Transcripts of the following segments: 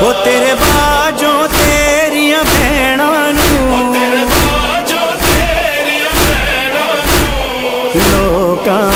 وہ تیرے باجو تیریاں بھیڑا نو لوکاں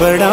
بڑا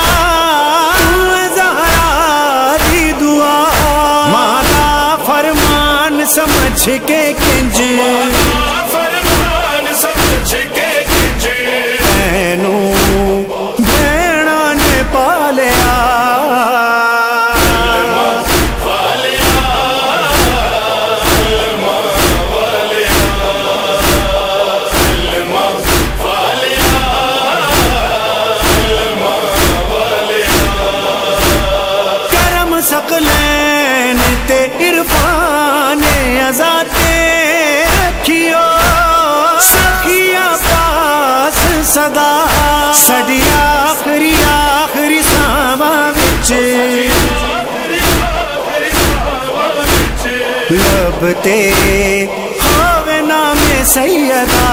چھکے کنج صدا سڈی آخری آخری ساوا بچ لبتے ہوے نام سیدا